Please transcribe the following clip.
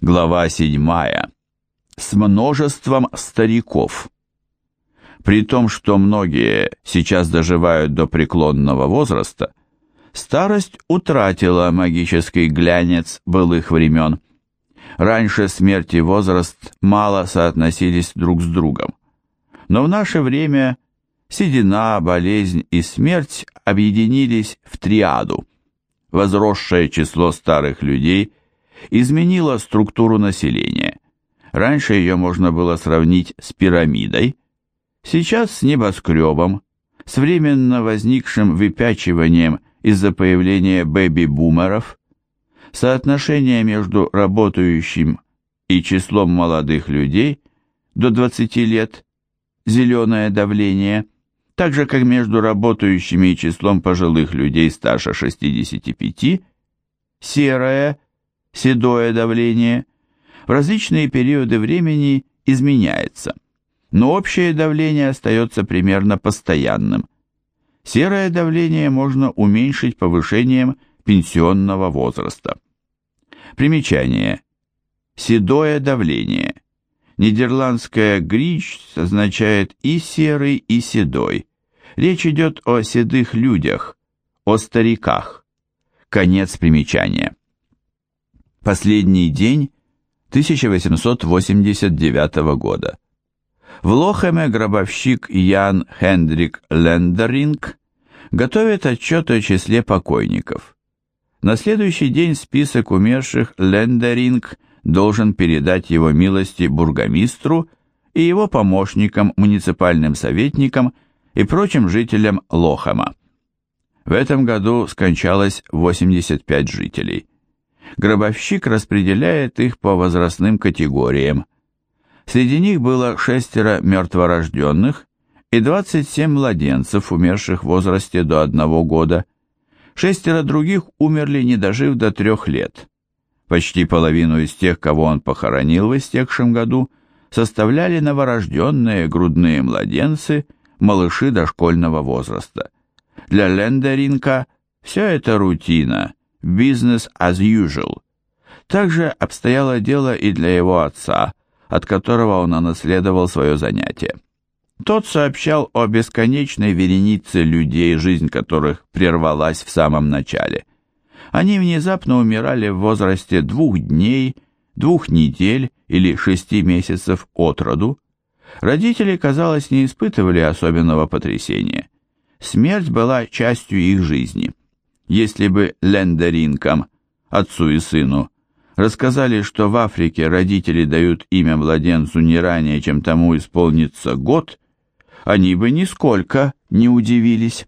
Глава 7. С множеством стариков. При том, что многие сейчас доживают до преклонного возраста, старость утратила магический глянец былых времен. Раньше смерть и возраст мало соотносились друг с другом. Но в наше время седина, болезнь и смерть объединились в триаду. Возросшее число старых людей изменило структуру населения. Раньше ее можно было сравнить с пирамидой, сейчас с небоскребом, с временно возникшим выпячиванием из-за появления бэби-бумеров. Соотношение между работающим и числом молодых людей до 20 лет, зеленое давление, так же как между работающими и числом пожилых людей старше 65, серое седое давление в различные периоды времени изменяется, но общее давление остается примерно постоянным. Серое давление можно уменьшить повышением пенсионного возраста. Примечание. Седое давление. Нидерландское «грич» означает и серый, и седой. Речь идет о седых людях, о стариках. Конец примечания. Последний день 1889 года. В Лохеме гробовщик Ян Хендрик Лендеринг готовит отчет о числе покойников. На следующий день список умерших Лендеринг должен передать его милости бургомистру и его помощникам, муниципальным советникам и прочим жителям Лохема. В этом году скончалось 85 жителей гробовщик распределяет их по возрастным категориям. Среди них было шестеро мертворожденных и 27 младенцев, умерших в возрасте до одного года. Шестеро других умерли, не дожив до трех лет. Почти половину из тех, кого он похоронил в истекшем году, составляли новорожденные грудные младенцы, малыши дошкольного возраста. Для Лендеринка все это рутина – business as usual. Также обстояло дело и для его отца, от которого он унаследовал свое занятие. Тот сообщал о бесконечной веренице людей, жизнь которых прервалась в самом начале. Они внезапно умирали в возрасте двух дней, двух недель или шести месяцев от роду. Родители, казалось, не испытывали особенного потрясения. Смерть была частью их жизни. Если бы лендеринкам, отцу и сыну, рассказали, что в Африке родители дают имя младенцу не ранее, чем тому исполнится год, они бы нисколько не удивились.